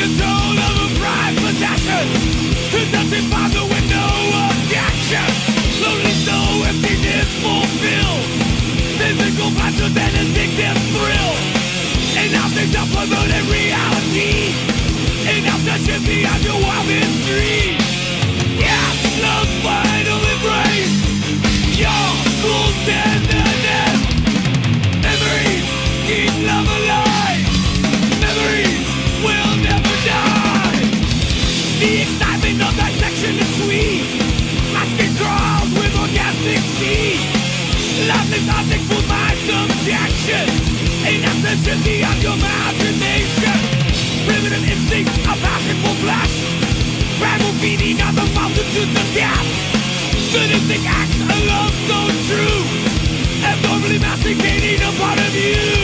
control of a possession. The window of action. Lonely soul emptiness fulfilled. Physical and addictive thrill An object reality. An beyond your wildest dreams Yeah, love to the death Sadistic acts I love so true? Abnormally masticating a part of you.